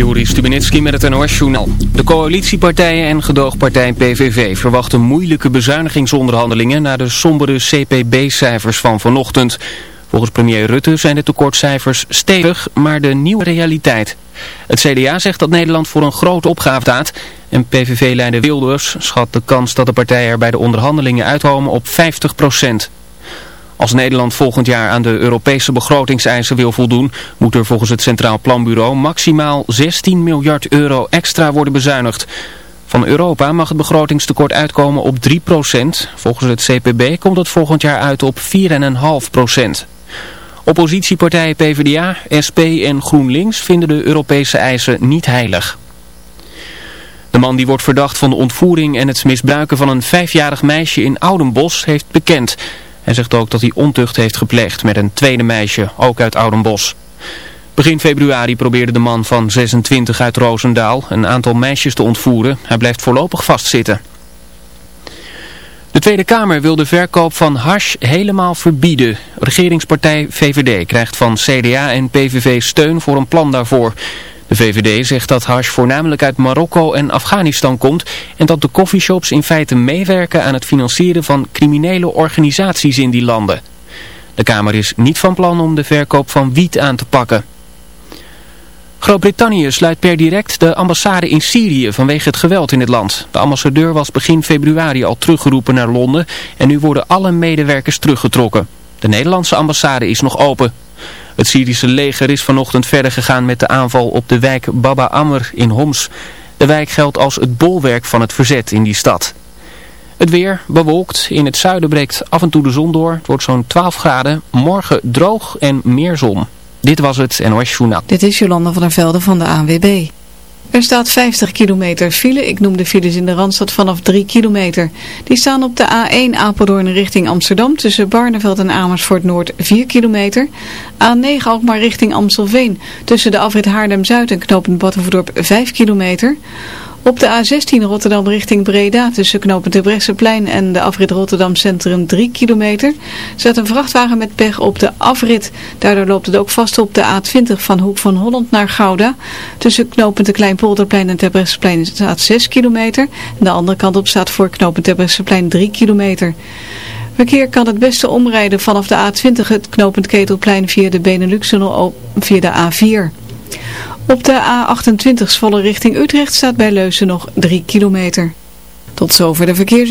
Joris Stubenitski met het NOS-journaal. De coalitiepartijen en gedoogpartij PVV verwachten moeilijke bezuinigingsonderhandelingen... na de sombere CPB-cijfers van vanochtend. Volgens premier Rutte zijn de tekortcijfers stevig, maar de nieuwe realiteit. Het CDA zegt dat Nederland voor een grote opgave staat... en PVV-leider Wilders schat de kans dat de partijen er bij de onderhandelingen uitkomen op 50 procent. Als Nederland volgend jaar aan de Europese begrotingseisen wil voldoen, moet er volgens het Centraal Planbureau maximaal 16 miljard euro extra worden bezuinigd. Van Europa mag het begrotingstekort uitkomen op 3% Volgens het CPB komt het volgend jaar uit op 4,5% Oppositiepartijen PvdA, SP en GroenLinks vinden de Europese eisen niet heilig. De man die wordt verdacht van de ontvoering en het misbruiken van een vijfjarig meisje in Oudenbos heeft bekend... Hij zegt ook dat hij ontucht heeft gepleegd met een tweede meisje, ook uit Oudenbos. Begin februari probeerde de man van 26 uit Roosendaal een aantal meisjes te ontvoeren. Hij blijft voorlopig vastzitten. De Tweede Kamer wil de verkoop van hash helemaal verbieden. Regeringspartij VVD krijgt van CDA en PVV steun voor een plan daarvoor. De VVD zegt dat hash voornamelijk uit Marokko en Afghanistan komt en dat de coffeeshops in feite meewerken aan het financieren van criminele organisaties in die landen. De Kamer is niet van plan om de verkoop van wiet aan te pakken. Groot-Brittannië sluit per direct de ambassade in Syrië vanwege het geweld in het land. De ambassadeur was begin februari al teruggeroepen naar Londen en nu worden alle medewerkers teruggetrokken. De Nederlandse ambassade is nog open. Het Syrische leger is vanochtend verder gegaan met de aanval op de wijk Baba Amr in Homs. De wijk geldt als het bolwerk van het verzet in die stad. Het weer bewolkt. In het zuiden breekt af en toe de zon door. Het wordt zo'n 12 graden. Morgen droog en meer zon. Dit was het NOS Journaal. Dit is Jolanda van der Velde van de ANWB. Er staat 50 kilometer file. Ik noem de files in de Randstad vanaf 3 kilometer. Die staan op de A1 Apeldoorn richting Amsterdam tussen Barneveld en Amersfoort Noord 4 kilometer. A9 Alkmaar richting Amstelveen tussen de afrit Haarlem-Zuid en knooppunt Battenverdorp 5 kilometer. Op de A16 Rotterdam richting Breda tussen knooppunt de Bresseplein en de afrit Rotterdam Centrum 3 kilometer zet een vrachtwagen met pech op de afrit. Daardoor loopt het ook vast op de A20 van Hoek van Holland naar Gouda. Tussen knooppunt de Kleinpolderplein en Terbrechtseplein staat 6 kilometer. De andere kant op staat voor knooppunt Terbrechtseplein 3 kilometer. Verkeer kan het beste omrijden vanaf de A20 het knooppunt Ketelplein via de Benelux-tunnel via de A4. Op de A28 volle richting Utrecht staat bij Leuzen nog 3 kilometer. Tot zover de verkeers...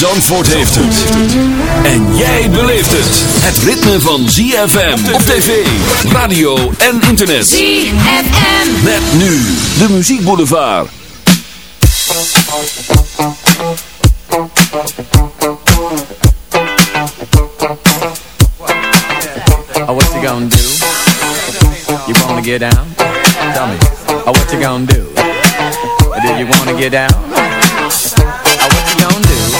Zandvoort heeft het. En jij beleeft het. Het ritme van ZFM op tv, radio en internet. ZFM. Met nu de muziekboulevard. Oh, what you gonna do? You wanna get down? Tell me. Oh, what you gonna do? Do you wanna get down? Oh, what you gonna do?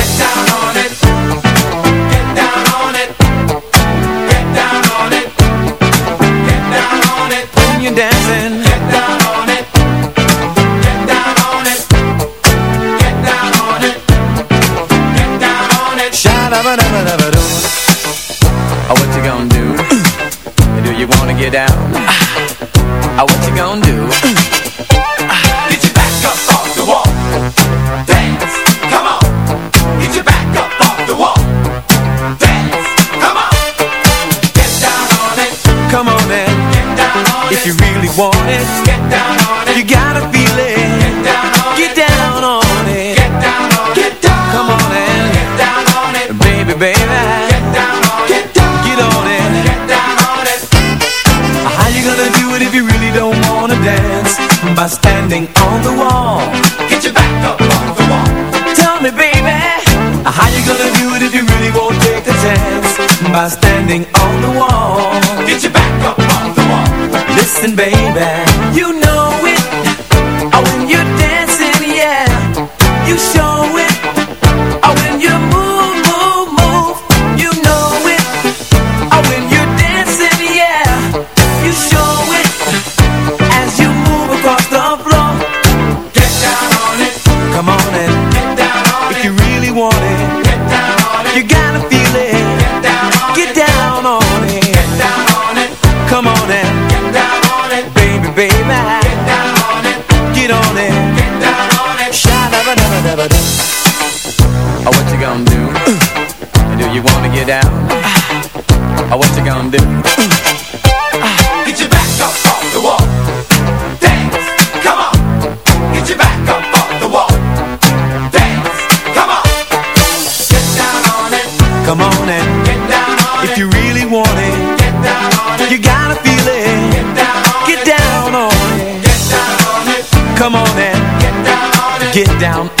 Get down on it. Get on it. Get down on it. Do. Oh, what you gonna do? do you wanna get down? oh, what you gonna do? down.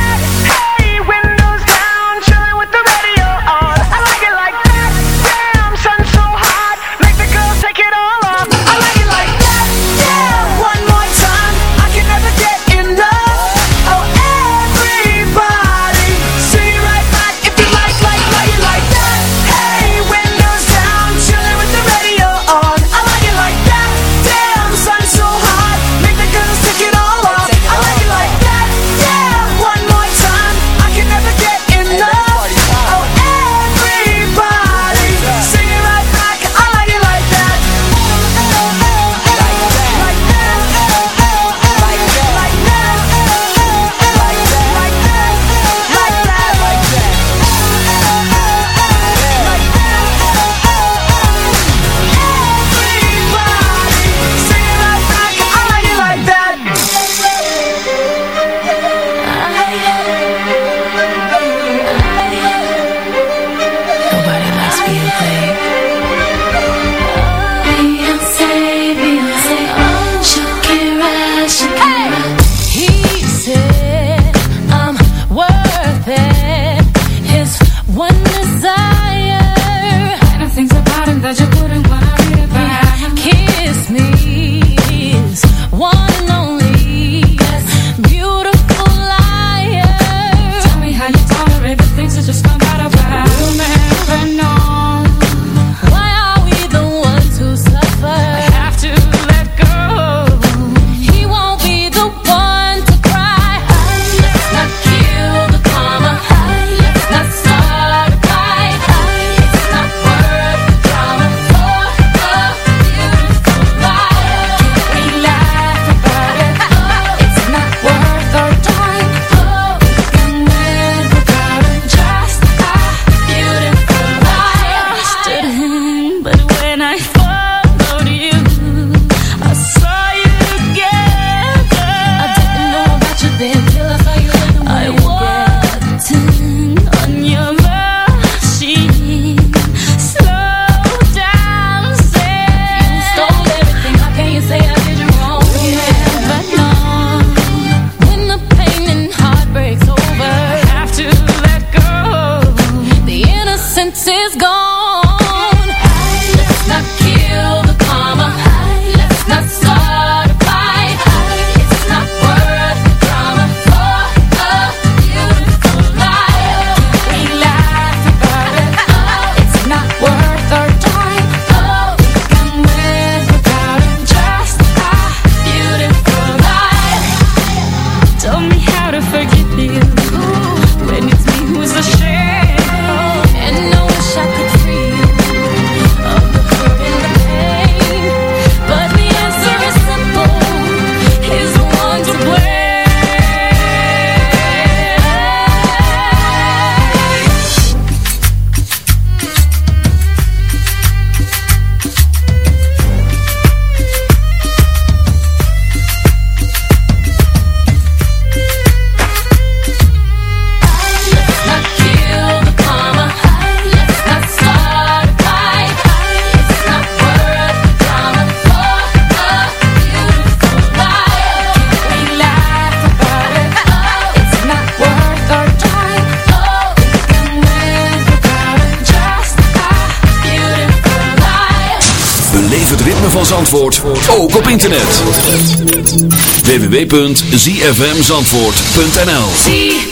www.zfmzandvoort.nl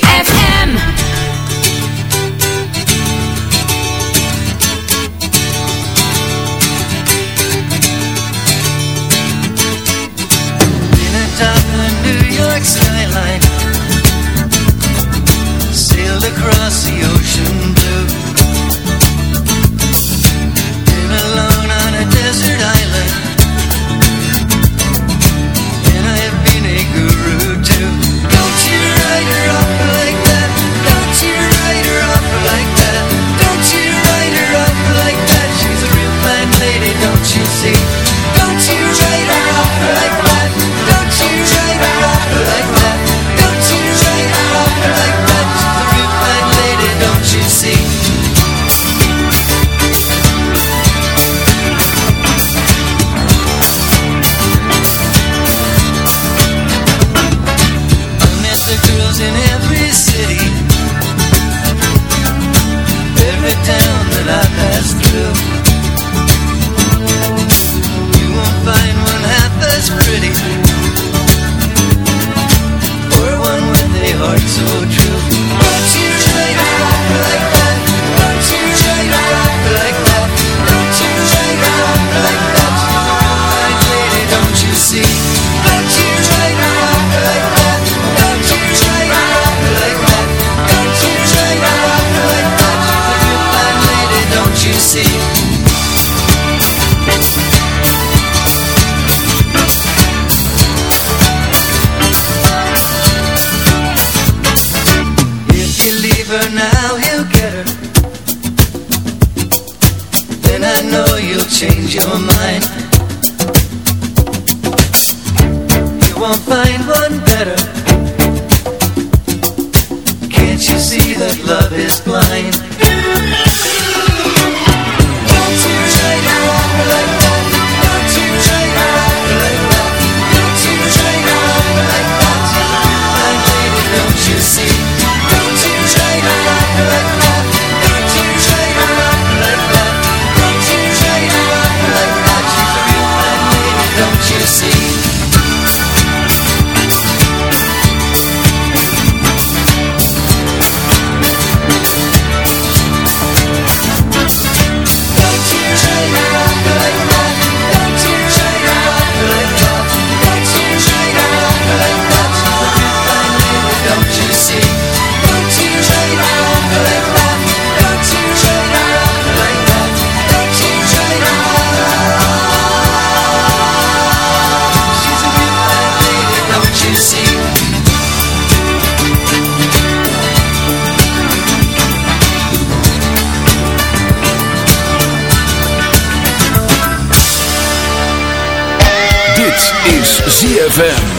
ZFM.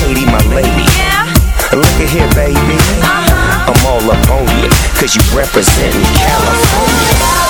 Katie, my lady. Look at here, baby. Uh-huh. I'm all up on you, cause you representing California.